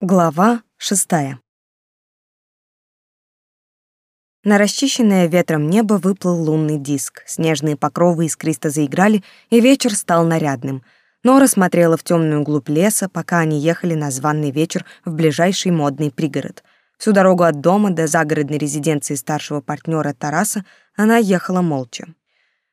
Глава шестая. На расчищенное ветром небо выплыл лунный диск, снежные покровы искристо заиграли, и вечер стал нарядным. Нора смотрела в темную глубь леса, пока они ехали на званный вечер в ближайший модный пригород. Всю дорогу от дома до загородной резиденции старшего партнера Тараса она ехала молча.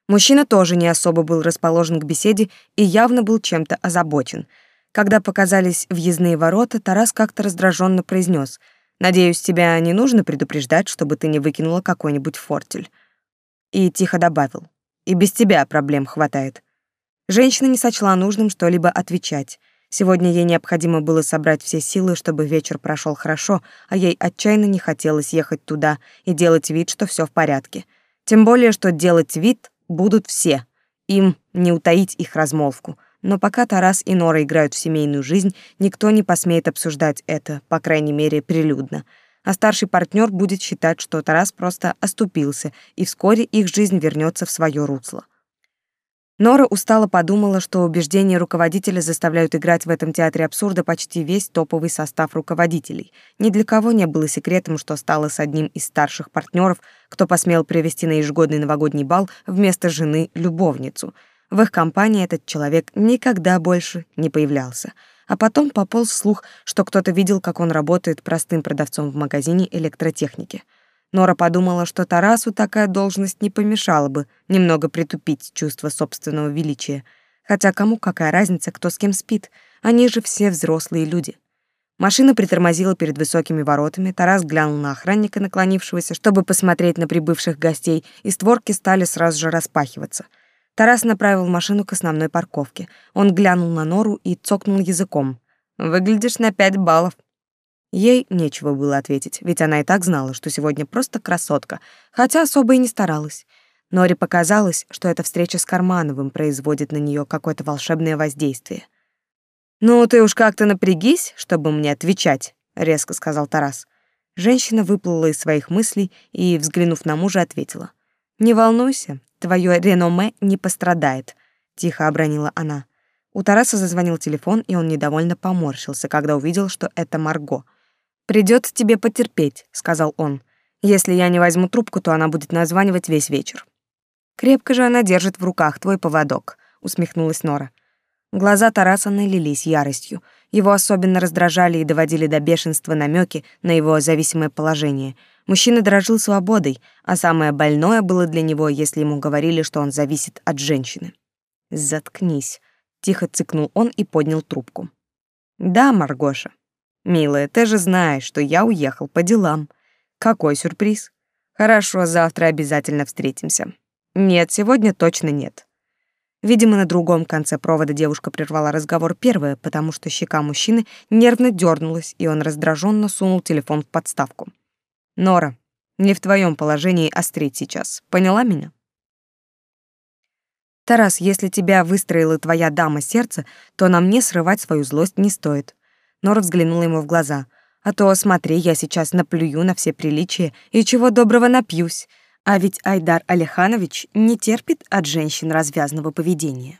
Мужчина тоже не особо был расположен к беседе и явно был чем-то озабочен — когда показались въездные ворота, Тарас как-то раздраженно произнес: «Надеюсь, тебя не нужно предупреждать, чтобы ты не выкинула какой-нибудь фортель». И тихо добавил. «И без тебя проблем хватает». Женщина не сочла нужным что-либо отвечать. Сегодня ей необходимо было собрать все силы, чтобы вечер прошел хорошо, а ей отчаянно не хотелось ехать туда и делать вид, что все в порядке. Тем более, что делать вид будут все. Им не утаить их размолвку. Но пока Тарас и Нора играют в семейную жизнь, никто не посмеет обсуждать это, по крайней мере, прилюдно. А старший партнер будет считать, что Тарас просто оступился, и вскоре их жизнь вернется в свое русло. Нора устало подумала, что убеждения руководителя заставляют играть в этом театре абсурда почти весь топовый состав руководителей. Ни для кого не было секретом, что стало с одним из старших партнеров, кто посмел привести на ежегодный новогодний бал вместо жены любовницу — в их компании этот человек никогда больше не появлялся. А потом пополз слух, что кто-то видел, как он работает простым продавцом в магазине электротехники. Нора подумала, что Тарасу такая должность не помешала бы немного притупить чувство собственного величия. Хотя кому какая разница, кто с кем спит? Они же все взрослые люди. Машина притормозила перед высокими воротами, Тарас глянул на охранника, наклонившегося, чтобы посмотреть на прибывших гостей, и створки стали сразу же распахиваться — Тарас направил машину к основной парковке. Он глянул на Нору и цокнул языком. «Выглядишь на пять баллов». Ей нечего было ответить, ведь она и так знала, что сегодня просто красотка, хотя особо и не старалась. Норе показалось, что эта встреча с Кармановым производит на нее какое-то волшебное воздействие. «Ну, ты уж как-то напрягись, чтобы мне отвечать», — резко сказал Тарас. Женщина выплыла из своих мыслей и, взглянув на мужа, ответила. «Не волнуйся, твое реноме не пострадает», — тихо обронила она. У Тараса зазвонил телефон, и он недовольно поморщился, когда увидел, что это Марго. «Придётся тебе потерпеть», — сказал он. «Если я не возьму трубку, то она будет названивать весь вечер». «Крепко же она держит в руках твой поводок», — усмехнулась Нора. Глаза Тараса налились яростью. Его особенно раздражали и доводили до бешенства намеки на его зависимое положение — Мужчина дорожил свободой, а самое больное было для него, если ему говорили, что он зависит от женщины. «Заткнись», — тихо цыкнул он и поднял трубку. «Да, Маргоша. Милая, ты же знаешь, что я уехал по делам. Какой сюрприз? Хорошо, завтра обязательно встретимся. Нет, сегодня точно нет». Видимо, на другом конце провода девушка прервала разговор первая, потому что щека мужчины нервно дернулась, и он раздраженно сунул телефон в подставку. Нора, не в твоем положении острить сейчас. Поняла меня? Тарас, если тебя выстроила твоя дама сердца, то на мне срывать свою злость не стоит. Нора взглянула ему в глаза. А то, смотри, я сейчас наплюю на все приличия и чего доброго напьюсь. А ведь Айдар Алиханович не терпит от женщин развязного поведения.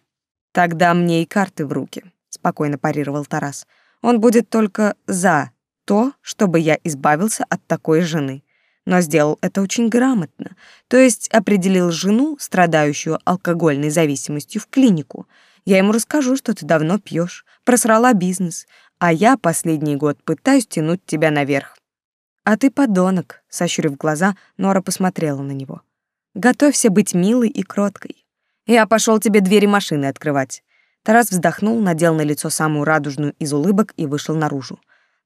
Тогда мне и карты в руки, спокойно парировал Тарас. Он будет только за то, чтобы я избавился от такой жены. Но сделал это очень грамотно, то есть определил жену, страдающую алкогольной зависимостью, в клинику. Я ему расскажу, что ты давно пьешь, просрала бизнес, а я последний год пытаюсь тянуть тебя наверх. А ты подонок, сощурив глаза, Нора посмотрела на него. Готовься быть милой и кроткой. Я пошел тебе двери машины открывать. Тарас вздохнул, надел на лицо самую радужную из улыбок и вышел наружу.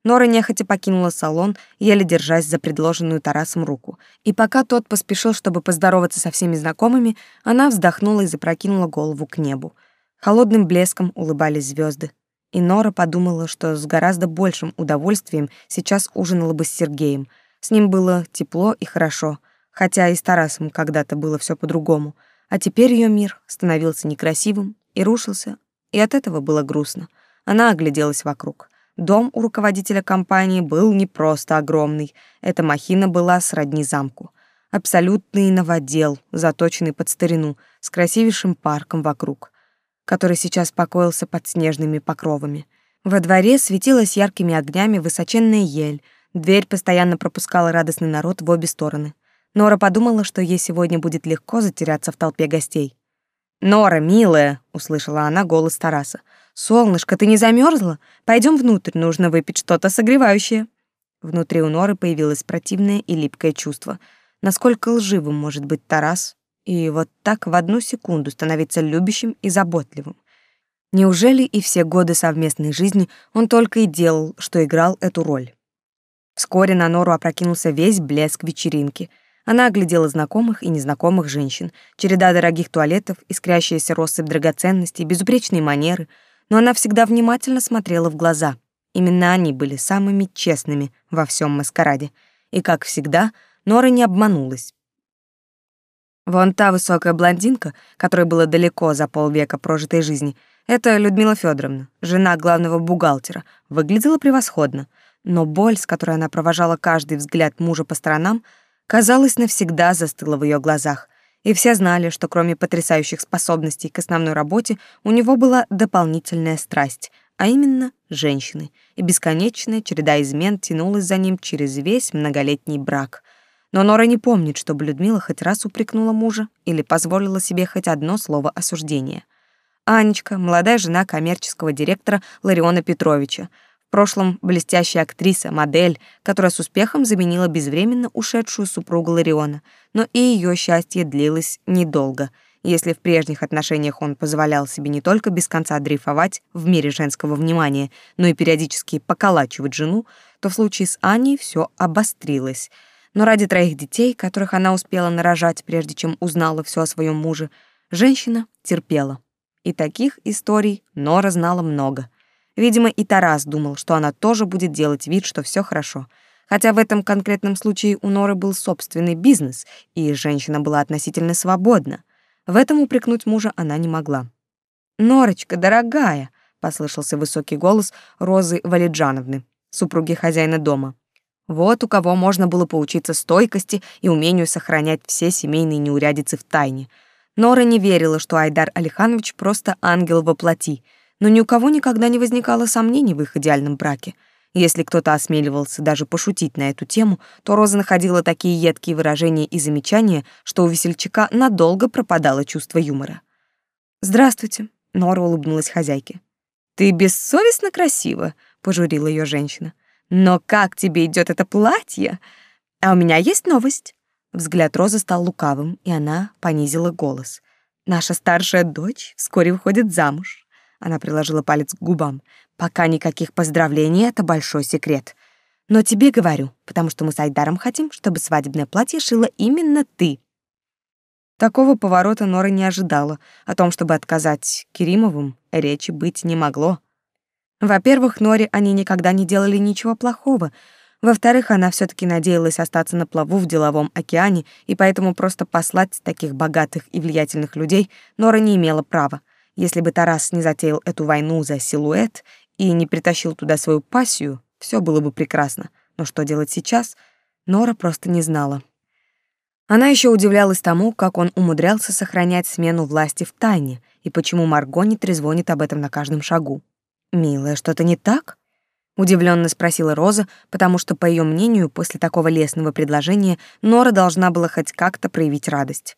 Нора нехотя покинула салон, еле держась за предложенную Тарасом руку. И пока тот поспешил, чтобы поздороваться со всеми знакомыми, она вздохнула и запрокинула голову к небу. Холодным блеском улыбались звезды. И Нора подумала, что с гораздо большим удовольствием сейчас ужинала бы с Сергеем. С ним было тепло и хорошо, хотя и с Тарасом когда-то было все по-другому. А теперь ее мир становился некрасивым и рушился, и от этого было грустно. Она огляделась вокруг. Дом у руководителя компании был не просто огромный. Эта махина была сродни замку. Абсолютный новодел, заточенный под старину, с красивейшим парком вокруг, который сейчас покоился под снежными покровами. Во дворе светилась яркими огнями высоченная ель, дверь постоянно пропускала радостный народ в обе стороны. Нора подумала, что ей сегодня будет легко затеряться в толпе гостей. «Нора, милая!» — услышала она голос Тараса. «Солнышко, ты не замерзла? Пойдем внутрь, нужно выпить что-то согревающее». Внутри у Норы появилось противное и липкое чувство. Насколько лживым может быть Тарас, и вот так в одну секунду становиться любящим и заботливым. Неужели и все годы совместной жизни он только и делал, что играл эту роль? Вскоре на Нору опрокинулся весь блеск вечеринки. Она оглядела знакомых и незнакомых женщин, череда дорогих туалетов, искрящаяся россыпь драгоценностей, безупречные манеры, но она всегда внимательно смотрела в глаза. Именно они были самыми честными во всем маскараде. И, как всегда, Нора не обманулась. Вон та высокая блондинка, которой было далеко за полвека прожитой жизни, это Людмила Федоровна, жена главного бухгалтера, выглядела превосходно, но боль, с которой она провожала каждый взгляд мужа по сторонам, казалось, навсегда застыла в ее глазах, и все знали, что кроме потрясающих способностей к основной работе у него была дополнительная страсть, а именно женщины, и бесконечная череда измен тянулась за ним через весь многолетний брак — но Нора не помнит, чтобы Людмила хоть раз упрекнула мужа или позволила себе хоть одно слово осуждения. Анечка, молодая жена коммерческого директора Лариона Петровича, в прошлом блестящая актриса, модель, которая с успехом заменила безвременно ушедшую супругу Лариона, но и ее счастье длилось недолго. Если в прежних отношениях он позволял себе не только без конца дрейфовать в мире женского внимания, но и периодически поколачивать жену, то в случае с Аней все обострилось — но ради троих детей, которых она успела нарожать, прежде чем узнала все о своем муже, женщина терпела. И таких историй Нора знала много. Видимо, и Тарас думал, что она тоже будет делать вид, что все хорошо. Хотя в этом конкретном случае у Норы был собственный бизнес, и женщина была относительно свободна. В этом упрекнуть мужа она не могла. «Норочка, дорогая!» — послышался высокий голос Розы Валиджановны, супруги хозяина дома. Вот у кого можно было поучиться стойкости и умению сохранять все семейные неурядицы в тайне. Нора не верила, что Айдар Алиханович просто ангел во плоти, но ни у кого никогда не возникало сомнений в их идеальном браке. Если кто-то осмеливался даже пошутить на эту тему, то Роза находила такие едкие выражения и замечания, что у весельчака надолго пропадало чувство юмора. «Здравствуйте», — Нора улыбнулась хозяйке. «Ты бессовестно красива», — пожурила ее женщина. Но как тебе идет это платье? А у меня есть новость. Взгляд Розы стал лукавым, и она понизила голос. Наша старшая дочь вскоре выходит замуж. Она приложила палец к губам. Пока никаких поздравлений, это большой секрет. Но тебе говорю, потому что мы с Айдаром хотим, чтобы свадебное платье шила именно ты. Такого поворота Нора не ожидала. О том, чтобы отказать Керимовым, речи быть не могло. Во-первых, Норе они никогда не делали ничего плохого. Во-вторых, она все таки надеялась остаться на плаву в деловом океане, и поэтому просто послать таких богатых и влиятельных людей Нора не имела права. Если бы Тарас не затеял эту войну за силуэт и не притащил туда свою пассию, все было бы прекрасно. Но что делать сейчас, Нора просто не знала. Она еще удивлялась тому, как он умудрялся сохранять смену власти в тайне и почему Марго не трезвонит об этом на каждом шагу. «Милая, что-то не так?» — удивленно спросила Роза, потому что, по ее мнению, после такого лестного предложения Нора должна была хоть как-то проявить радость.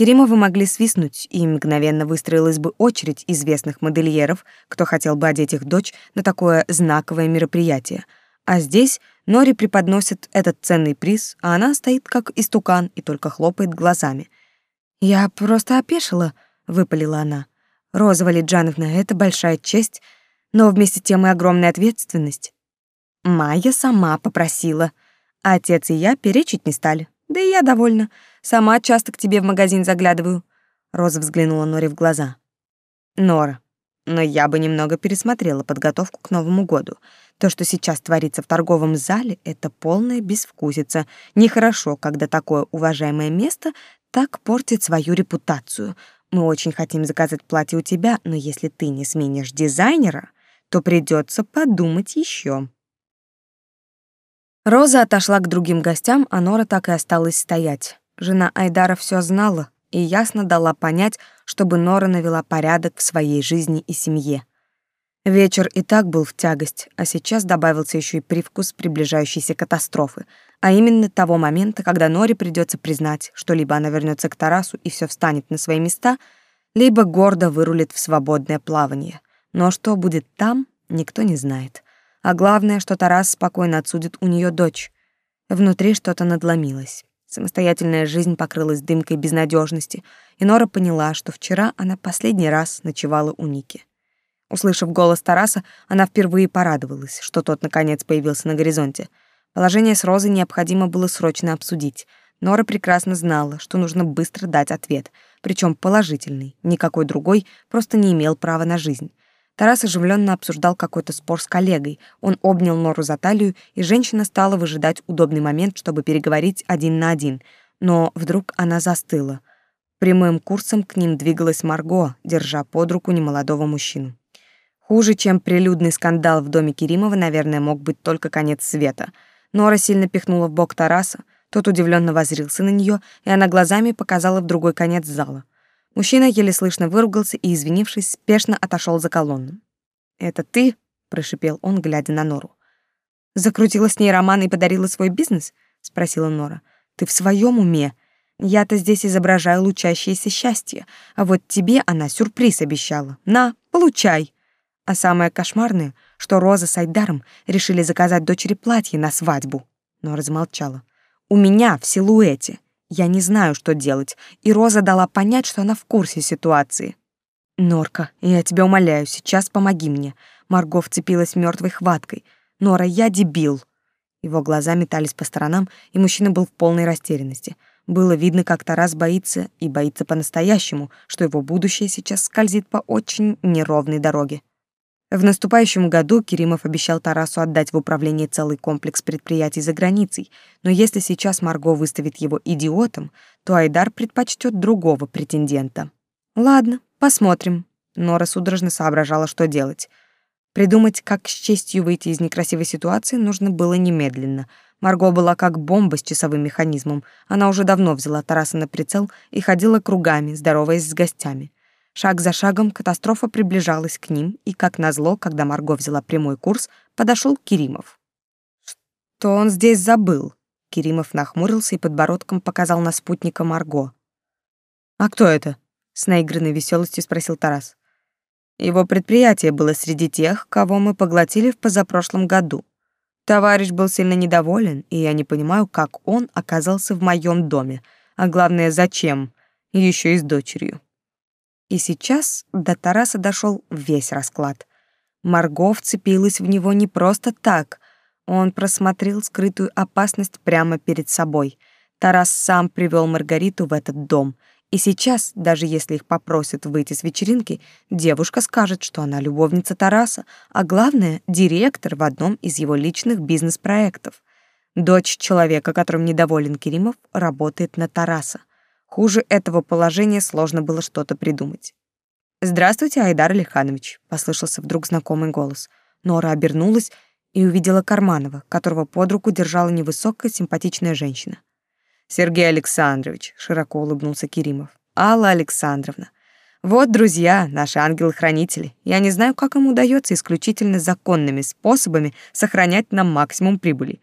Керимовы могли свистнуть, и мгновенно выстроилась бы очередь известных модельеров, кто хотел бы одеть их дочь на такое знаковое мероприятие. А здесь Норе преподносит этот ценный приз, а она стоит как истукан и только хлопает глазами. «Я просто опешила», — выпалила она. «Роза Валиджановна, это большая честь», — но вместе с тем и огромная ответственность. Майя сама попросила. Отец и я перечить не стали. Да и я довольна. Сама часто к тебе в магазин заглядываю. Роза взглянула Норе в глаза. Нора, но я бы немного пересмотрела подготовку к Новому году. То, что сейчас творится в торговом зале, это полная безвкусица. Нехорошо, когда такое уважаемое место так портит свою репутацию. Мы очень хотим заказать платье у тебя, но если ты не сменишь дизайнера, то придется подумать еще. Роза отошла к другим гостям, а Нора так и осталась стоять. Жена Айдара все знала и ясно дала понять, чтобы Нора навела порядок в своей жизни и семье. Вечер и так был в тягость, а сейчас добавился еще и привкус приближающейся катастрофы, а именно того момента, когда Норе придется признать, что либо она вернется к Тарасу и все встанет на свои места, либо гордо вырулит в свободное плавание. Но что будет там, никто не знает. А главное, что Тарас спокойно отсудит у нее дочь. Внутри что-то надломилось. Самостоятельная жизнь покрылась дымкой безнадежности, и Нора поняла, что вчера она последний раз ночевала у Ники. Услышав голос Тараса, она впервые порадовалась, что тот наконец появился на горизонте. Положение с Розой необходимо было срочно обсудить. Нора прекрасно знала, что нужно быстро дать ответ, причем положительный, никакой другой просто не имел права на жизнь. Тарас оживленно обсуждал какой-то спор с коллегой. Он обнял Нору за талию, и женщина стала выжидать удобный момент, чтобы переговорить один на один. Но вдруг она застыла. Прямым курсом к ним двигалась Марго, держа под руку немолодого мужчину. Хуже, чем прилюдный скандал в доме Керимова, наверное, мог быть только конец света. Нора сильно пихнула в бок Тараса, тот удивленно воззрился на нее, и она глазами показала в другой конец зала. Мужчина еле слышно выругался и, извинившись, спешно отошел за колонну. «Это ты?» — прошипел он, глядя на Нору. «Закрутила с ней роман и подарила свой бизнес?» — спросила Нора. «Ты в своем уме? Я-то здесь изображаю лучащееся счастье, а вот тебе она сюрприз обещала. На, получай!» А самое кошмарное, что Роза с Айдаром решили заказать дочери платье на свадьбу. Но размолчала. «У меня в силуэте. Я не знаю, что делать, и Роза дала понять, что она в курсе ситуации. «Норка, я тебя умоляю, сейчас помоги мне». Марго вцепилась мертвой хваткой. «Нора, я дебил». Его глаза метались по сторонам, и мужчина был в полной растерянности. Было видно, как Тарас боится, и боится по-настоящему, что его будущее сейчас скользит по очень неровной дороге. В наступающем году Керимов обещал Тарасу отдать в управление целый комплекс предприятий за границей, но если сейчас Марго выставит его идиотом, то Айдар предпочтет другого претендента. Ладно, посмотрим. Нора судорожно соображала, что делать. Придумать, как с честью выйти из некрасивой ситуации, нужно было немедленно. Марго была как бомба с часовым механизмом. Она уже давно взяла Тараса на прицел и ходила кругами, здороваясь с гостями. Шаг за шагом катастрофа приближалась к ним, и, как назло, когда Марго взяла прямой курс, подошел Киримов. «Что он здесь забыл?» Киримов нахмурился и подбородком показал на спутника Марго. «А кто это?» — с наигранной веселостью спросил Тарас. «Его предприятие было среди тех, кого мы поглотили в позапрошлом году. Товарищ был сильно недоволен, и я не понимаю, как он оказался в моем доме, а главное, зачем, еще и с дочерью». И сейчас до Тараса дошел весь расклад. Марго вцепилась в него не просто так. Он просмотрел скрытую опасность прямо перед собой. Тарас сам привел Маргариту в этот дом. И сейчас, даже если их попросят выйти с вечеринки, девушка скажет, что она любовница Тараса, а главное — директор в одном из его личных бизнес-проектов. Дочь человека, которым недоволен Керимов, работает на Тараса. Хуже этого положения сложно было что-то придумать. «Здравствуйте, Айдар Алиханович», — послышался вдруг знакомый голос. Нора обернулась и увидела Карманова, которого под руку держала невысокая симпатичная женщина. «Сергей Александрович», — широко улыбнулся Керимов. «Алла Александровна. Вот, друзья, наши ангелы-хранители. Я не знаю, как им удается исключительно законными способами сохранять нам максимум прибыли».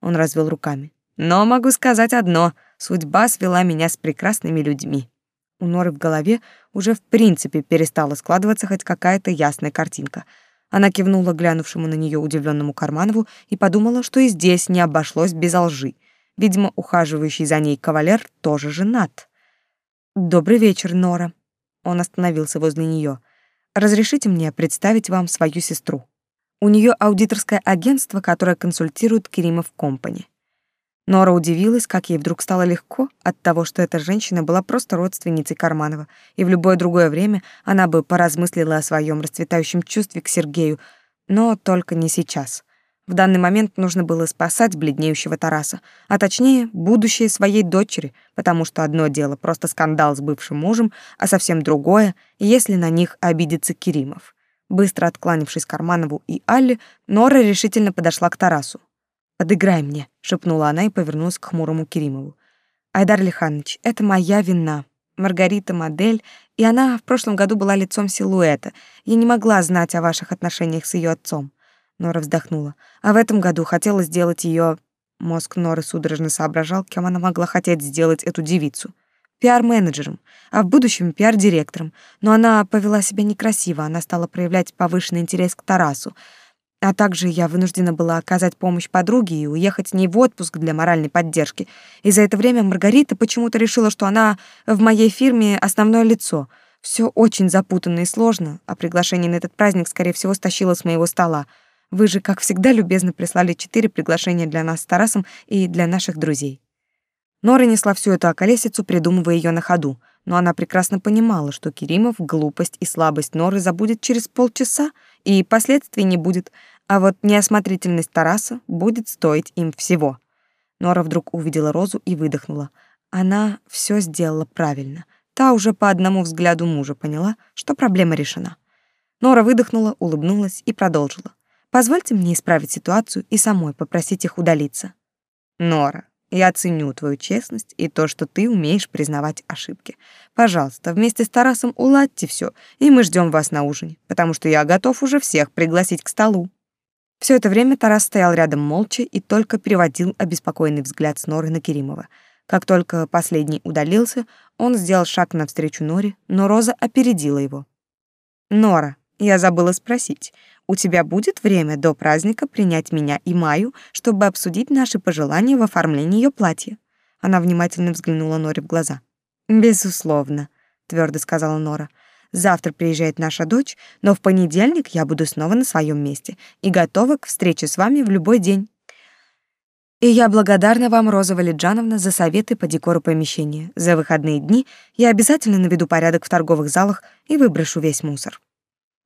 Он развел руками. «Но могу сказать одно — Судьба свела меня с прекрасными людьми. У Норы в голове уже в принципе перестала складываться хоть какая-то ясная картинка. Она кивнула глянувшему на нее удивленному Карманову и подумала, что и здесь не обошлось без лжи. Видимо, ухаживающий за ней кавалер тоже женат. «Добрый вечер, Нора». Он остановился возле нее. «Разрешите мне представить вам свою сестру. У нее аудиторское агентство, которое консультирует Керимов Компани. Нора удивилась, как ей вдруг стало легко от того, что эта женщина была просто родственницей Карманова, и в любое другое время она бы поразмыслила о своем расцветающем чувстве к Сергею, но только не сейчас. В данный момент нужно было спасать бледнеющего Тараса, а точнее, будущее своей дочери, потому что одно дело просто скандал с бывшим мужем, а совсем другое, если на них обидится Керимов. Быстро откланившись Карманову и Алле, Нора решительно подошла к Тарасу. «Подыграй мне», — шепнула она и повернулась к хмурому Керимову. «Айдар Лиханович, это моя вина. Маргарита модель, И она в прошлом году была лицом силуэта. Я не могла знать о ваших отношениях с ее отцом. Нора вздохнула. А в этом году хотела сделать ее. Мозг Норы судорожно соображал, кем она могла хотеть сделать эту девицу. Пиар-менеджером, а в будущем пиар-директором. Но она повела себя некрасиво, она стала проявлять повышенный интерес к Тарасу. А также я вынуждена была оказать помощь подруге и уехать с ней в отпуск для моральной поддержки. И за это время Маргарита почему-то решила, что она в моей фирме основное лицо. Все очень запутанно и сложно, а приглашение на этот праздник, скорее всего, стащило с моего стола. Вы же, как всегда, любезно прислали четыре приглашения для нас с Тарасом и для наших друзей. Нора несла всю эту околесицу, придумывая ее на ходу, но она прекрасно понимала, что Керимов глупость и слабость Норы забудет через полчаса, и последствий не будет, а вот неосмотрительность Тараса будет стоить им всего. Нора вдруг увидела Розу и выдохнула. Она все сделала правильно. Та уже по одному взгляду мужа поняла, что проблема решена. Нора выдохнула, улыбнулась и продолжила. «Позвольте мне исправить ситуацию и самой попросить их удалиться». «Нора, я ценю твою честность и то, что ты умеешь признавать ошибки. Пожалуйста, вместе с Тарасом уладьте все, и мы ждем вас на ужине, потому что я готов уже всех пригласить к столу». Все это время Тарас стоял рядом молча и только переводил обеспокоенный взгляд с Норы на Керимова. Как только последний удалился, он сделал шаг навстречу Норе, но Роза опередила его. «Нора, я забыла спросить, у тебя будет время до праздника принять меня и Маю, чтобы обсудить наши пожелания в оформлении ее платья. Она внимательно взглянула Норе в глаза. Безусловно, твердо сказала Нора. Завтра приезжает наша дочь, но в понедельник я буду снова на своем месте и готова к встрече с вами в любой день. И я благодарна вам, Роза Валиджановна, за советы по декору помещения. За выходные дни я обязательно наведу порядок в торговых залах и выброшу весь мусор.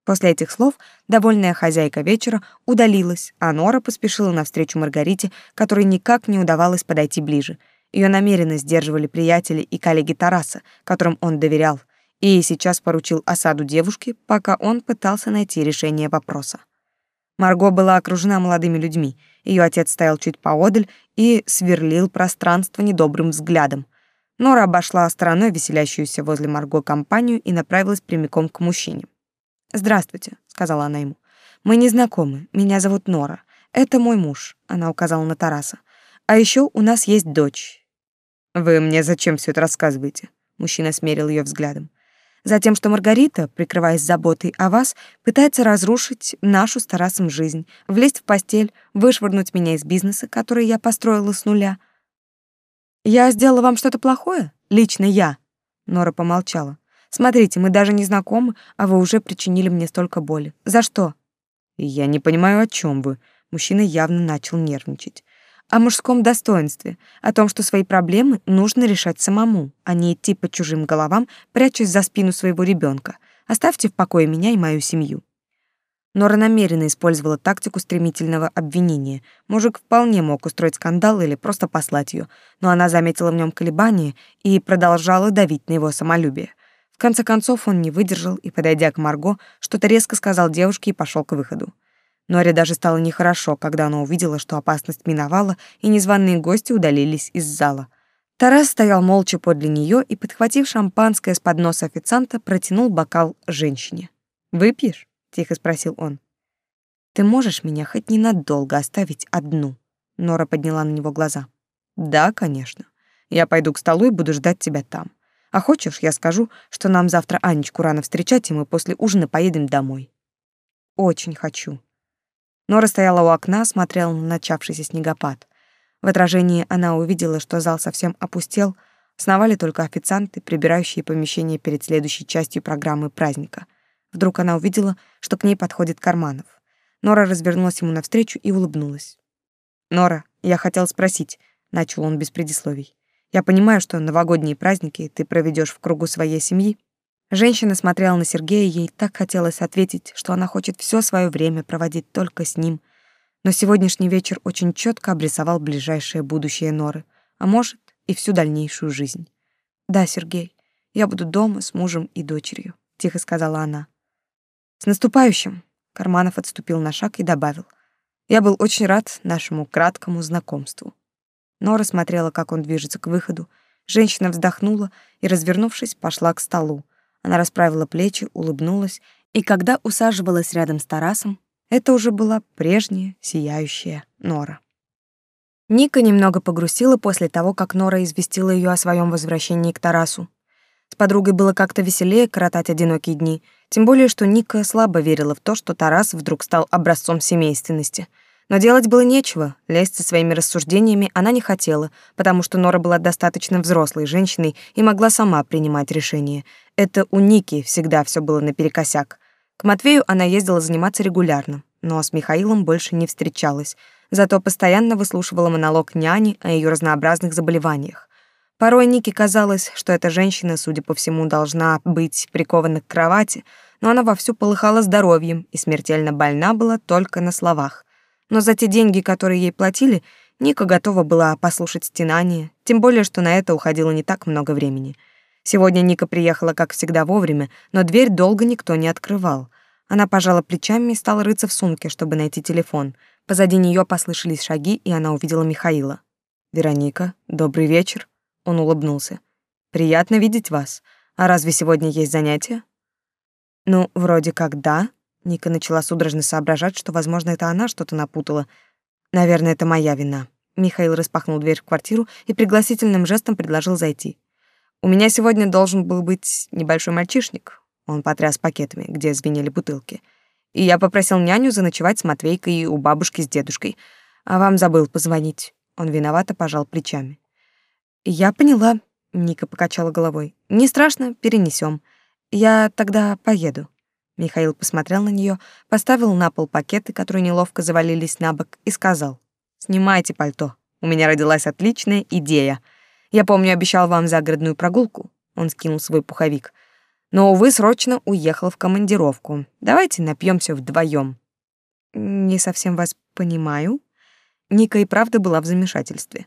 После этих слов довольная хозяйка вечера удалилась, а Нора поспешила навстречу Маргарите, которой никак не удавалось подойти ближе. Ее намеренно сдерживали приятели и коллеги Тараса, которым он доверял, и сейчас поручил осаду девушке, пока он пытался найти решение вопроса. Марго была окружена молодыми людьми. Ее отец стоял чуть поодаль и сверлил пространство недобрым взглядом. Нора обошла стороной веселящуюся возле Марго компанию и направилась прямиком к мужчине. «Здравствуйте», — сказала она ему. «Мы не знакомы. Меня зовут Нора. Это мой муж», — она указала на Тараса. «А еще у нас есть дочь». «Вы мне зачем все это рассказываете?» Мужчина смерил ее взглядом. «Затем, что Маргарита, прикрываясь заботой о вас, пытается разрушить нашу с Тарасом жизнь, влезть в постель, вышвырнуть меня из бизнеса, который я построила с нуля». «Я сделала вам что-то плохое? Лично я?» Нора помолчала. Смотрите, мы даже не знакомы, а вы уже причинили мне столько боли. За что? Я не понимаю, о чем вы. Мужчина явно начал нервничать. О мужском достоинстве, о том, что свои проблемы нужно решать самому, а не идти по чужим головам, прячась за спину своего ребенка. Оставьте в покое меня и мою семью. Нора намеренно использовала тактику стремительного обвинения. Мужик вполне мог устроить скандал или просто послать ее, но она заметила в нем колебания и продолжала давить на его самолюбие. В конце концов он не выдержал и, подойдя к Марго, что-то резко сказал девушке и пошел к выходу. Норе даже стало нехорошо, когда она увидела, что опасность миновала, и незваные гости удалились из зала. Тарас стоял молча подле нее и, подхватив шампанское с подноса официанта, протянул бокал женщине. «Выпьешь?» — тихо спросил он. «Ты можешь меня хоть ненадолго оставить одну?» Нора подняла на него глаза. «Да, конечно. Я пойду к столу и буду ждать тебя там. А хочешь, я скажу, что нам завтра Анечку рано встречать, и мы после ужина поедем домой? Очень хочу. Нора стояла у окна, смотрела на начавшийся снегопад. В отражении она увидела, что зал совсем опустел, сновали только официанты, прибирающие помещение перед следующей частью программы праздника. Вдруг она увидела, что к ней подходит Карманов. Нора развернулась ему навстречу и улыбнулась. «Нора, я хотел спросить», — начал он без предисловий. Я понимаю, что новогодние праздники ты проведешь в кругу своей семьи. Женщина смотрела на Сергея, ей так хотелось ответить, что она хочет все свое время проводить только с ним. Но сегодняшний вечер очень четко обрисовал ближайшее будущее Норы, а может, и всю дальнейшую жизнь. «Да, Сергей, я буду дома с мужем и дочерью», — тихо сказала она. «С наступающим!» — Карманов отступил на шаг и добавил. «Я был очень рад нашему краткому знакомству». Нора смотрела, как он движется к выходу. Женщина вздохнула и, развернувшись, пошла к столу. Она расправила плечи, улыбнулась, и когда усаживалась рядом с Тарасом, это уже была прежняя сияющая Нора. Ника немного погрустила после того, как Нора известила ее о своем возвращении к Тарасу. С подругой было как-то веселее коротать одинокие дни, тем более что Ника слабо верила в то, что Тарас вдруг стал образцом семейственности. Но делать было нечего, лезть со своими рассуждениями она не хотела, потому что Нора была достаточно взрослой женщиной и могла сама принимать решения. Это у Ники всегда все было наперекосяк. К Матвею она ездила заниматься регулярно, но с Михаилом больше не встречалась, зато постоянно выслушивала монолог няни о ее разнообразных заболеваниях. Порой Нике казалось, что эта женщина, судя по всему, должна быть прикована к кровати, но она вовсю полыхала здоровьем и смертельно больна была только на словах. Но за те деньги, которые ей платили, Ника готова была послушать стенание, тем более, что на это уходило не так много времени. Сегодня Ника приехала, как всегда, вовремя, но дверь долго никто не открывал. Она пожала плечами и стала рыться в сумке, чтобы найти телефон. Позади нее послышались шаги, и она увидела Михаила. «Вероника, добрый вечер», — он улыбнулся. «Приятно видеть вас. А разве сегодня есть занятия?» «Ну, вроде как да». Ника начала судорожно соображать, что, возможно, это она что-то напутала. «Наверное, это моя вина». Михаил распахнул дверь в квартиру и пригласительным жестом предложил зайти. «У меня сегодня должен был быть небольшой мальчишник, он потряс пакетами, где звенели бутылки. И я попросил няню заночевать с Матвейкой у бабушки с дедушкой. А вам забыл позвонить. Он виновато пожал плечами. Я поняла, Ника покачала головой. Не страшно, перенесем. Я тогда поеду. Михаил посмотрел на нее, поставил на пол пакеты, которые неловко завалились на бок, и сказал: "Снимайте пальто. У меня родилась отличная идея. Я помню, обещал вам загородную прогулку". Он скинул свой пуховик но, увы, срочно уехал в командировку. Давайте напьемся вдвоем. Не совсем вас понимаю. Ника и правда была в замешательстве.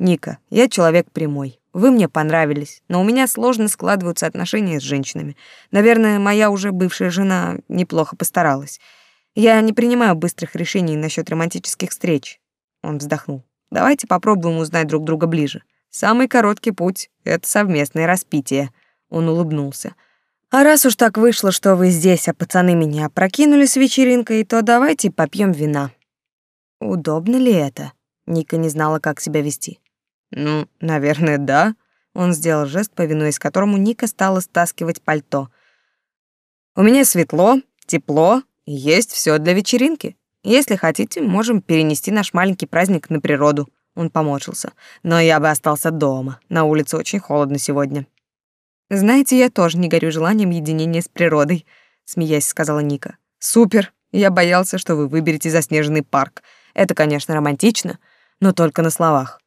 Ника, я человек прямой. Вы мне понравились, но у меня сложно складываются отношения с женщинами. Наверное, моя уже бывшая жена неплохо постаралась. Я не принимаю быстрых решений насчет романтических встреч. Он вздохнул. Давайте попробуем узнать друг друга ближе. Самый короткий путь — это совместное распитие. Он улыбнулся. А раз уж так вышло, что вы здесь, а пацаны меня опрокинули с вечеринкой, то давайте попьем вина. Удобно ли это? Ника не знала, как себя вести. Ну, наверное, да. Он сделал жест, повинуясь которому Ника стала стаскивать пальто. У меня светло, тепло, есть все для вечеринки. Если хотите, можем перенести наш маленький праздник на природу. Он поморщился. Но я бы остался дома. На улице очень холодно сегодня. Знаете, я тоже не горю желанием единения с природой, смеясь, сказала Ника. Супер. Я боялся, что вы выберете заснеженный парк. Это, конечно, романтично, но только на словах.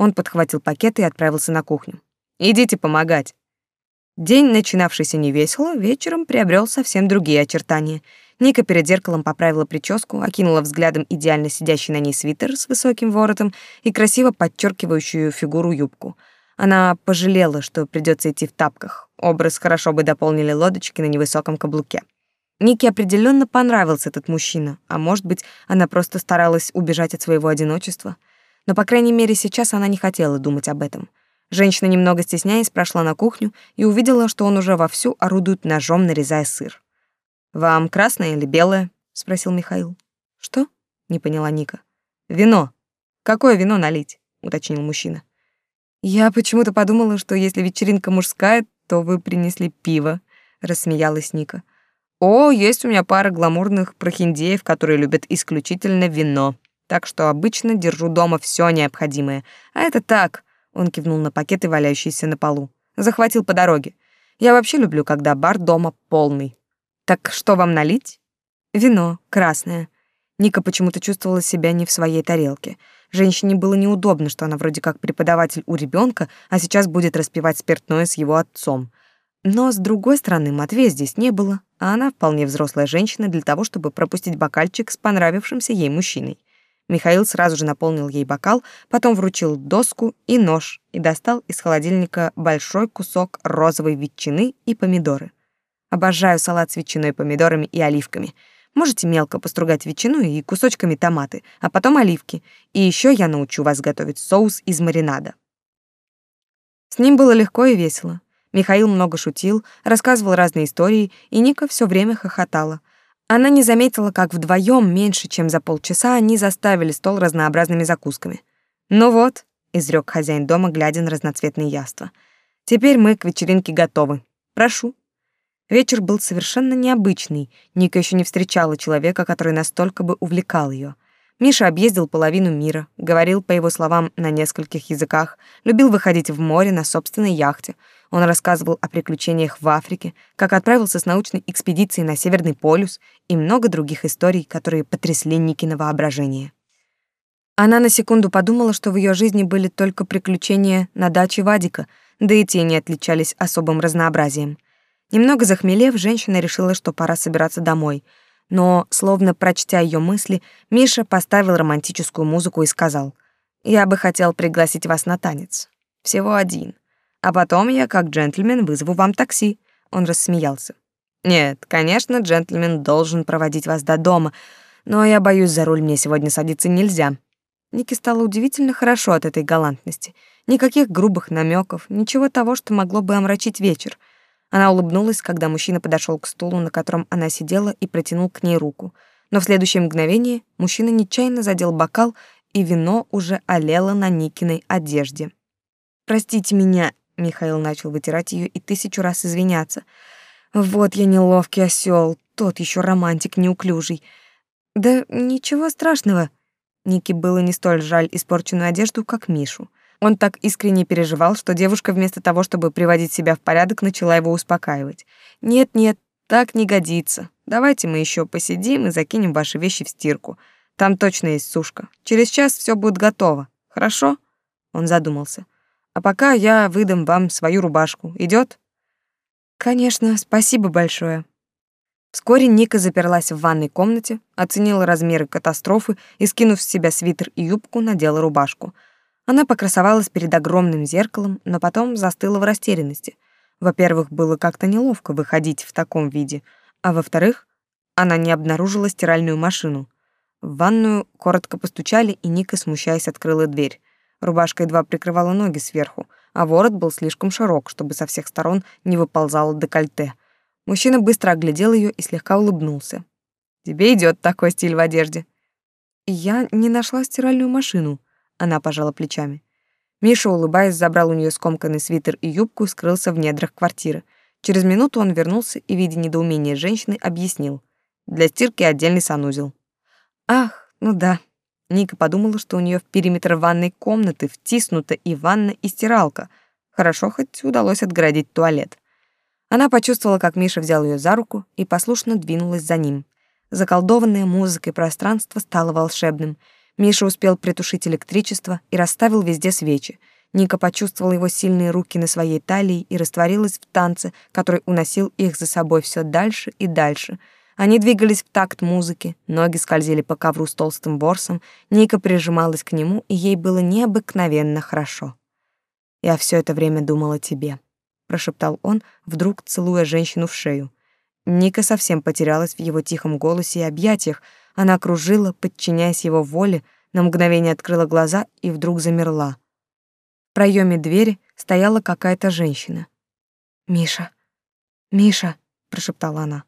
Он подхватил пакет и отправился на кухню. Идите помогать. День, начинавшийся невесело, вечером приобрел совсем другие очертания. Ника перед зеркалом поправила прическу, окинула взглядом идеально сидящий на ней свитер с высоким воротом и красиво подчеркивающую фигуру юбку — она пожалела, что придется идти в тапках. Образ хорошо бы дополнили лодочки на невысоком каблуке. Нике определенно понравился этот мужчина, а может быть, она просто старалась убежать от своего одиночества. Но, по крайней мере, сейчас она не хотела думать об этом. Женщина, немного стесняясь, прошла на кухню и увидела, что он уже вовсю орудует ножом, нарезая сыр. «Вам красное или белое?» — спросил Михаил. «Что?» — не поняла Ника. «Вино. Какое вино налить?» — уточнил мужчина. Я почему-то подумала, что если вечеринка мужская, то вы принесли пиво, рассмеялась Ника. О, есть у меня пара гламурных прохиндеев, которые любят исключительно вино. Так что обычно держу дома все необходимое. А это так, он кивнул на пакеты, валяющиеся на полу. Захватил по дороге. Я вообще люблю, когда бар дома полный. Так что вам налить? Вино, красное. Ника почему-то чувствовала себя не в своей тарелке. Женщине было неудобно, что она вроде как преподаватель у ребенка, а сейчас будет распивать спиртное с его отцом. Но, с другой стороны, Матвея здесь не было, а она вполне взрослая женщина для того, чтобы пропустить бокальчик с понравившимся ей мужчиной. Михаил сразу же наполнил ей бокал, потом вручил доску и нож и достал из холодильника большой кусок розовой ветчины и помидоры. Обожаю салат с ветчиной, помидорами и оливками — Можете мелко постругать ветчину и кусочками томаты, а потом оливки. И еще я научу вас готовить соус из маринада. С ним было легко и весело. Михаил много шутил, рассказывал разные истории, и Ника все время хохотала. Она не заметила, как вдвоем меньше, чем за полчаса, они заставили стол разнообразными закусками. «Ну вот», — изрек хозяин дома, глядя на разноцветные яства, — «теперь мы к вечеринке готовы. Прошу». Вечер был совершенно необычный. Ника еще не встречала человека, который настолько бы увлекал ее. Миша объездил половину мира, говорил, по его словам, на нескольких языках, любил выходить в море на собственной яхте. Он рассказывал о приключениях в Африке, как отправился с научной экспедицией на Северный полюс и много других историй, которые потрясли Никино воображение. Она на секунду подумала, что в ее жизни были только приключения на даче Вадика, да и те не отличались особым разнообразием. Немного захмелев, женщина решила, что пора собираться домой — но, словно прочтя ее мысли, Миша поставил романтическую музыку и сказал, «Я бы хотел пригласить вас на танец. Всего один. А потом я, как джентльмен, вызову вам такси». Он рассмеялся. «Нет, конечно, джентльмен должен проводить вас до дома, но я боюсь, за руль мне сегодня садиться нельзя». Нике стало удивительно хорошо от этой галантности. Никаких грубых намеков, ничего того, что могло бы омрачить вечер — она улыбнулась, когда мужчина подошел к стулу, на котором она сидела, и протянул к ней руку. Но в следующее мгновение мужчина нечаянно задел бокал, и вино уже олело на Никиной одежде. «Простите меня», — Михаил начал вытирать ее и тысячу раз извиняться. «Вот я неловкий осел, тот еще романтик неуклюжий». «Да ничего страшного». Нике было не столь жаль испорченную одежду, как Мишу. Он так искренне переживал, что девушка вместо того, чтобы приводить себя в порядок, начала его успокаивать. «Нет-нет, так не годится. Давайте мы еще посидим и закинем ваши вещи в стирку. Там точно есть сушка. Через час все будет готово. Хорошо?» Он задумался. «А пока я выдам вам свою рубашку. Идет? «Конечно, спасибо большое». Вскоре Ника заперлась в ванной комнате, оценила размеры катастрофы и, скинув с себя свитер и юбку, надела рубашку — она покрасовалась перед огромным зеркалом, но потом застыла в растерянности. Во-первых, было как-то неловко выходить в таком виде, а во-вторых, она не обнаружила стиральную машину. В ванную коротко постучали, и Ника, смущаясь, открыла дверь. Рубашка едва прикрывала ноги сверху, а ворот был слишком широк, чтобы со всех сторон не выползало декольте. Мужчина быстро оглядел ее и слегка улыбнулся. «Тебе идет такой стиль в одежде». «Я не нашла стиральную машину», она пожала плечами. Миша, улыбаясь, забрал у нее скомканный свитер и юбку и скрылся в недрах квартиры. Через минуту он вернулся и, видя недоумение женщины, объяснил. Для стирки отдельный санузел. Ах, ну да. Ника подумала, что у нее в периметр ванной комнаты втиснута и ванна, и стиралка. Хорошо, хоть удалось отгородить туалет. Она почувствовала, как Миша взял ее за руку и послушно двинулась за ним. Заколдованное музыкой пространство стало волшебным — Миша успел притушить электричество и расставил везде свечи. Ника почувствовала его сильные руки на своей талии и растворилась в танце, который уносил их за собой все дальше и дальше. Они двигались в такт музыки, ноги скользили по ковру с толстым ворсом, Ника прижималась к нему, и ей было необыкновенно хорошо. «Я все это время думала о тебе», — прошептал он, вдруг целуя женщину в шею. Ника совсем потерялась в его тихом голосе и объятиях, она кружила, подчиняясь его воле, на мгновение открыла глаза и вдруг замерла. В проеме двери стояла какая-то женщина. «Миша! Миша!» — прошептала она.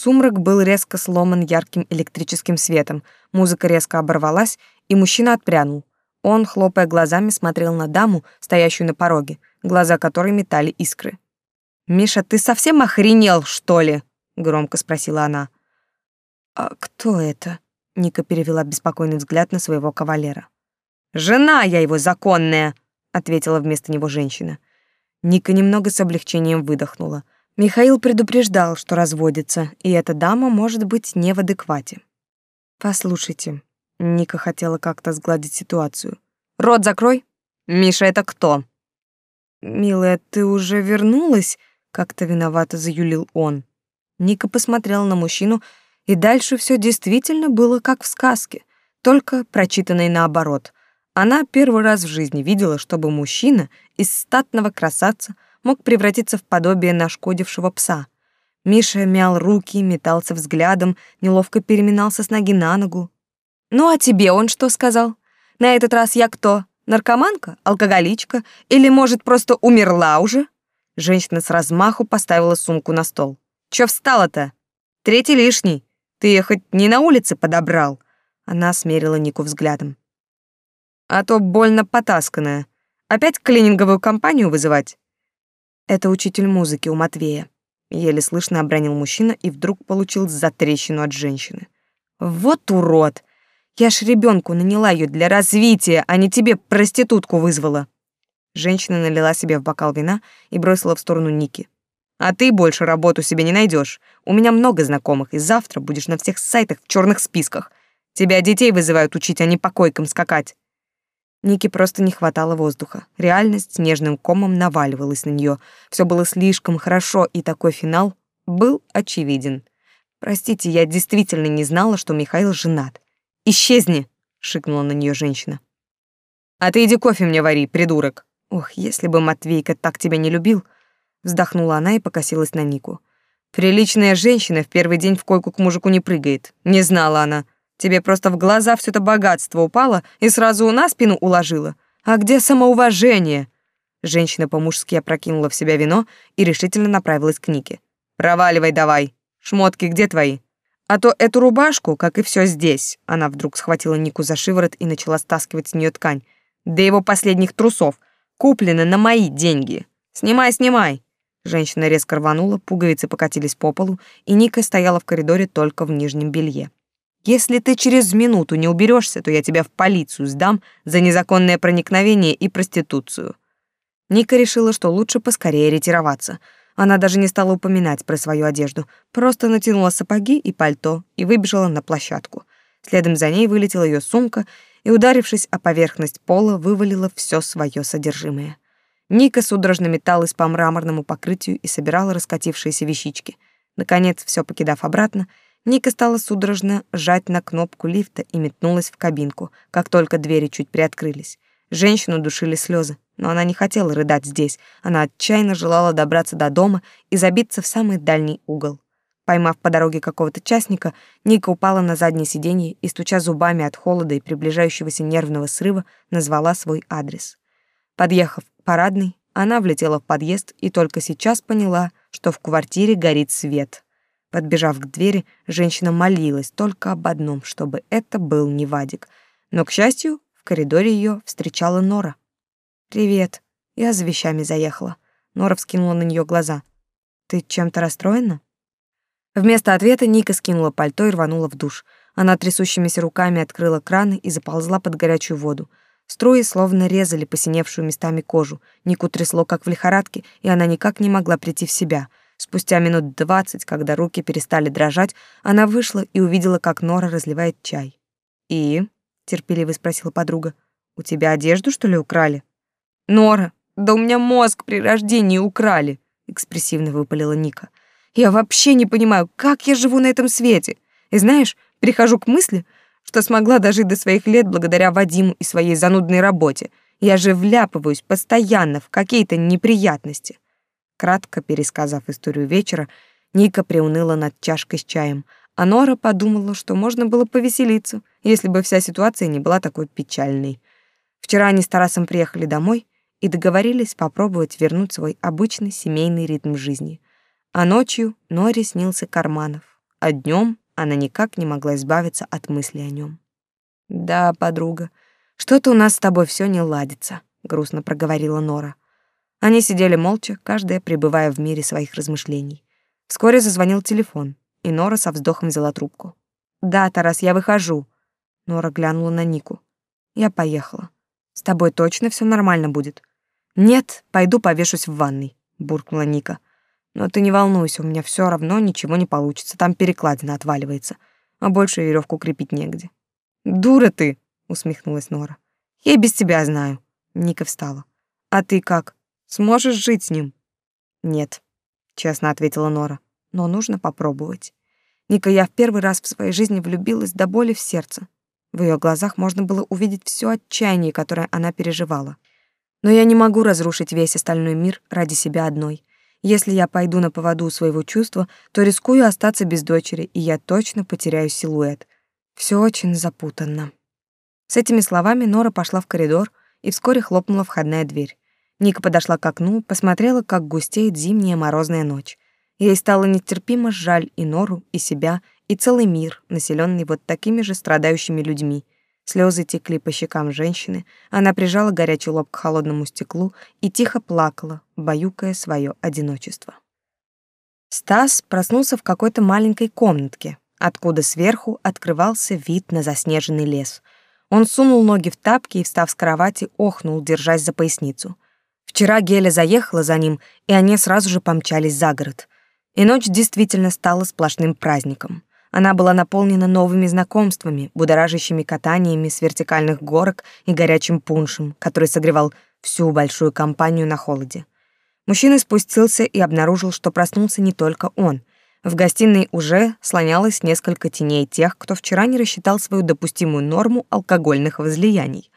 Сумрак был резко сломан ярким электрическим светом, музыка резко оборвалась, и мужчина отпрянул. Он, хлопая глазами, смотрел на даму, стоящую на пороге, глаза которой метали искры. «Миша, ты совсем охренел, что ли?» — громко спросила она. «А кто это?» — Ника перевела беспокойный взгляд на своего кавалера. «Жена я его законная!» — ответила вместо него женщина. Ника немного с облегчением выдохнула. Михаил предупреждал, что разводится, и эта дама может быть не в адеквате. «Послушайте», — Ника хотела как-то сгладить ситуацию. «Рот закрой! Миша, это кто?» «Милая, ты уже вернулась?» — как-то виновато заюлил он. Ника посмотрела на мужчину, и дальше все действительно было как в сказке, только прочитанной наоборот. Она первый раз в жизни видела, чтобы мужчина из статного красавца мог превратиться в подобие нашкодившего пса. Миша мял руки, метался взглядом, неловко переминался с ноги на ногу. «Ну а тебе он что сказал? На этот раз я кто? Наркоманка? Алкоголичка? Или, может, просто умерла уже?» Женщина с размаху поставила сумку на стол. «Чё встала-то? Третий лишний. Ты её хоть не на улице подобрал?» Она смерила Нику взглядом. «А то больно потасканная. Опять клининговую компанию вызывать?» «Это учитель музыки у Матвея», — еле слышно обронил мужчина и вдруг получил затрещину от женщины. «Вот урод! Я ж ребенку наняла ее для развития, а не тебе проститутку вызвала!» Женщина налила себе в бокал вина и бросила в сторону Ники. «А ты больше работу себе не найдешь. У меня много знакомых, и завтра будешь на всех сайтах в черных списках. Тебя детей вызывают учить, а не по койкам скакать. Нике просто не хватало воздуха. Реальность снежным комом наваливалась на нее. Все было слишком хорошо, и такой финал был очевиден. Простите, я действительно не знала, что Михаил женат. Исчезни, шикнула на нее женщина. А ты иди кофе мне вари, придурок. Ох, если бы Матвейка так тебя не любил, вздохнула она и покосилась на Нику. Приличная женщина в первый день в койку к мужику не прыгает. Не знала она. Тебе просто в глаза все это богатство упало и сразу на спину уложило. А где самоуважение? Женщина по-мужски опрокинула в себя вино и решительно направилась к Нике. Проваливай давай. Шмотки где твои? А то эту рубашку, как и все здесь, она вдруг схватила Нику за шиворот и начала стаскивать с нее ткань. Да его последних трусов, куплены на мои деньги. Снимай, снимай. Женщина резко рванула, пуговицы покатились по полу, и Ника стояла в коридоре только в нижнем белье. Если ты через минуту не уберешься, то я тебя в полицию сдам за незаконное проникновение и проституцию». Ника решила, что лучше поскорее ретироваться. Она даже не стала упоминать про свою одежду, просто натянула сапоги и пальто и выбежала на площадку. Следом за ней вылетела ее сумка и, ударившись о поверхность пола, вывалила все свое содержимое. Ника судорожно металась по мраморному покрытию и собирала раскатившиеся вещички. Наконец, все покидав обратно, Ника стала судорожно жать на кнопку лифта и метнулась в кабинку, как только двери чуть приоткрылись. Женщину душили слезы, но она не хотела рыдать здесь. Она отчаянно желала добраться до дома и забиться в самый дальний угол. Поймав по дороге какого-то частника, Ника упала на заднее сиденье и, стуча зубами от холода и приближающегося нервного срыва, назвала свой адрес. Подъехав к парадной, она влетела в подъезд и только сейчас поняла, что в квартире горит свет. Подбежав к двери, женщина молилась только об одном, чтобы это был не Вадик. Но, к счастью, в коридоре ее встречала Нора. «Привет. Я за вещами заехала». Нора вскинула на нее глаза. «Ты чем-то расстроена?» Вместо ответа Ника скинула пальто и рванула в душ. Она трясущимися руками открыла краны и заползла под горячую воду. Струи словно резали посиневшую местами кожу. Нику трясло, как в лихорадке, и она никак не могла прийти в себя — Спустя минут двадцать, когда руки перестали дрожать, она вышла и увидела, как Нора разливает чай. «И?» — терпеливо спросила подруга. «У тебя одежду, что ли, украли?» «Нора, да у меня мозг при рождении украли!» — экспрессивно выпалила Ника. «Я вообще не понимаю, как я живу на этом свете. И знаешь, прихожу к мысли, что смогла дожить до своих лет благодаря Вадиму и своей занудной работе. Я же вляпываюсь постоянно в какие-то неприятности. Кратко пересказав историю вечера, Ника приуныла над чашкой с чаем, а Нора подумала, что можно было повеселиться, если бы вся ситуация не была такой печальной. Вчера они с Тарасом приехали домой и договорились попробовать вернуть свой обычный семейный ритм жизни. А ночью Норе снился Карманов, а днем она никак не могла избавиться от мысли о нем. «Да, подруга, что-то у нас с тобой все не ладится», — грустно проговорила Нора. Они сидели молча, каждая пребывая в мире своих размышлений. Вскоре зазвонил телефон, и Нора со вздохом взяла трубку. «Да, Тарас, я выхожу». Нора глянула на Нику. «Я поехала. С тобой точно все нормально будет?» «Нет, пойду повешусь в ванной», — буркнула Ника. «Но ты не волнуйся, у меня все равно ничего не получится, там перекладина отваливается, а больше веревку крепить негде». «Дура ты!» — усмехнулась Нора. «Я без тебя знаю». Ника встала. «А ты как? Сможешь жить с ним? Нет, честно ответила Нора. Но нужно попробовать. Ника, я в первый раз в своей жизни влюбилась до боли в сердце. В ее глазах можно было увидеть все отчаяние, которое она переживала. Но я не могу разрушить весь остальной мир ради себя одной. Если я пойду на поводу своего чувства, то рискую остаться без дочери, и я точно потеряю силуэт. Все очень запутанно. С этими словами Нора пошла в коридор и вскоре хлопнула входная дверь. Ника подошла к окну, посмотрела, как густеет зимняя морозная ночь. Ей стало нетерпимо жаль и Нору, и себя, и целый мир, населенный вот такими же страдающими людьми. Слезы текли по щекам женщины, она прижала горячий лоб к холодному стеклу и тихо плакала, баюкая свое одиночество. Стас проснулся в какой-то маленькой комнатке, откуда сверху открывался вид на заснеженный лес. Он сунул ноги в тапки и, встав с кровати, охнул, держась за поясницу. Вчера Геля заехала за ним, и они сразу же помчались за город. И ночь действительно стала сплошным праздником. Она была наполнена новыми знакомствами, будоражащими катаниями с вертикальных горок и горячим пуншем, который согревал всю большую компанию на холоде. Мужчина спустился и обнаружил, что проснулся не только он. В гостиной уже слонялось несколько теней тех, кто вчера не рассчитал свою допустимую норму алкогольных возлияний.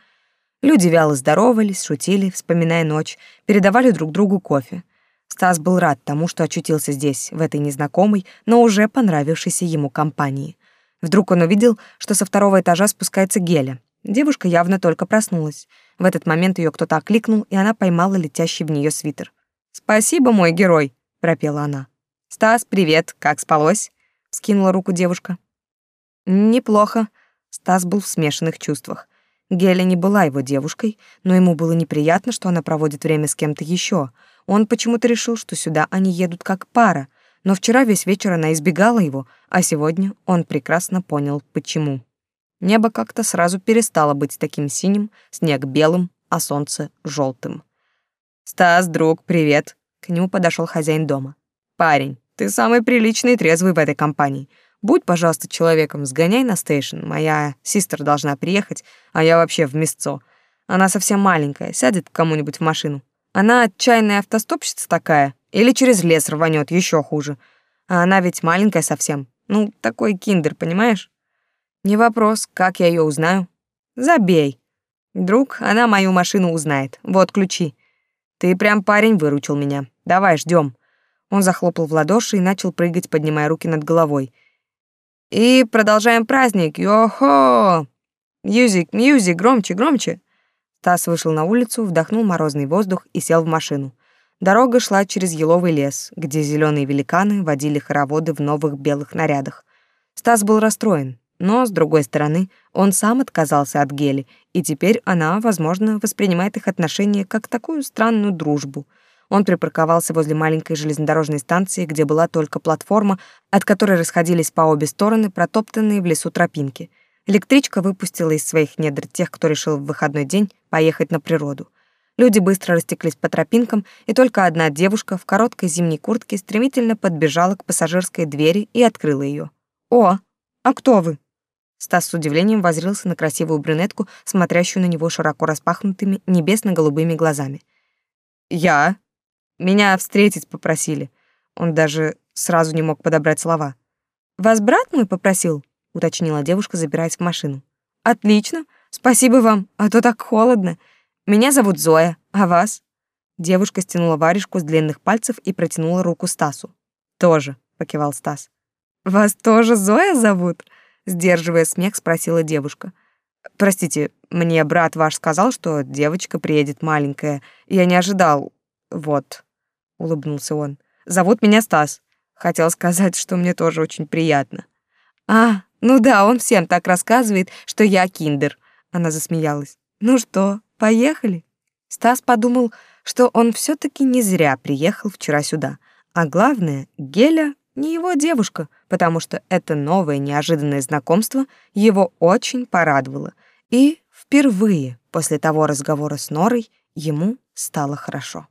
Люди вяло здоровались, шутили, вспоминая ночь, передавали друг другу кофе. Стас был рад тому, что очутился здесь, в этой незнакомой, но уже понравившейся ему компании. Вдруг он увидел, что со второго этажа спускается Геля. Девушка явно только проснулась. В этот момент ее кто-то окликнул, и она поймала летящий в нее свитер. «Спасибо, мой герой», — пропела она. «Стас, привет, как спалось?» — скинула руку девушка. «Неплохо». Стас был в смешанных чувствах. Геля не была его девушкой, но ему было неприятно, что она проводит время с кем-то еще. Он почему-то решил, что сюда они едут как пара, но вчера весь вечер она избегала его, а сегодня он прекрасно понял, почему. Небо как-то сразу перестало быть таким синим, снег белым, а солнце желтым. «Стас, друг, привет!» К нему подошел хозяин дома. «Парень, ты самый приличный и трезвый в этой компании. Будь, пожалуйста, человеком, сгоняй на стейшн. Моя сестра должна приехать, а я вообще в мясцо. Она совсем маленькая, сядет к кому-нибудь в машину. Она отчаянная автостопщица такая, или через лес рванет, еще хуже. А она ведь маленькая совсем. Ну, такой киндер, понимаешь? Не вопрос, как я ее узнаю. Забей. Друг, она мою машину узнает. Вот ключи. Ты прям парень выручил меня. Давай, ждем. Он захлопал в ладоши и начал прыгать, поднимая руки над головой. И продолжаем праздник. Йо-хо! Music, music, громче, громче. Стас вышел на улицу, вдохнул морозный воздух и сел в машину. Дорога шла через еловый лес, где зеленые великаны водили хороводы в новых белых нарядах. Стас был расстроен, но, с другой стороны, он сам отказался от Гели, и теперь она, возможно, воспринимает их отношения как такую странную дружбу — он припарковался возле маленькой железнодорожной станции, где была только платформа, от которой расходились по обе стороны протоптанные в лесу тропинки. Электричка выпустила из своих недр тех, кто решил в выходной день поехать на природу. Люди быстро растеклись по тропинкам, и только одна девушка в короткой зимней куртке стремительно подбежала к пассажирской двери и открыла ее. «О, а кто вы?» Стас с удивлением воззрился на красивую брюнетку, смотрящую на него широко распахнутыми небесно-голубыми глазами. «Я меня встретить попросили. Он даже сразу не мог подобрать слова. «Вас брат мой попросил?» — уточнила девушка, забираясь в машину. «Отлично. Спасибо вам, а то так холодно. Меня зовут Зоя, а вас?» Девушка стянула варежку с длинных пальцев и протянула руку Стасу. «Тоже», — покивал Стас. «Вас тоже Зоя зовут?» — сдерживая смех, спросила девушка. «Простите, мне брат ваш сказал, что девочка приедет маленькая. Я не ожидал. Вот» улыбнулся он. Зовут меня Стас. Хотел сказать, что мне тоже очень приятно. А, ну да, он всем так рассказывает, что я киндер. Она засмеялась. Ну что, поехали? Стас подумал, что он все таки не зря приехал вчера сюда. А главное, Геля не его девушка, потому что это новое неожиданное знакомство его очень порадовало. И впервые после того разговора с Норой ему стало хорошо.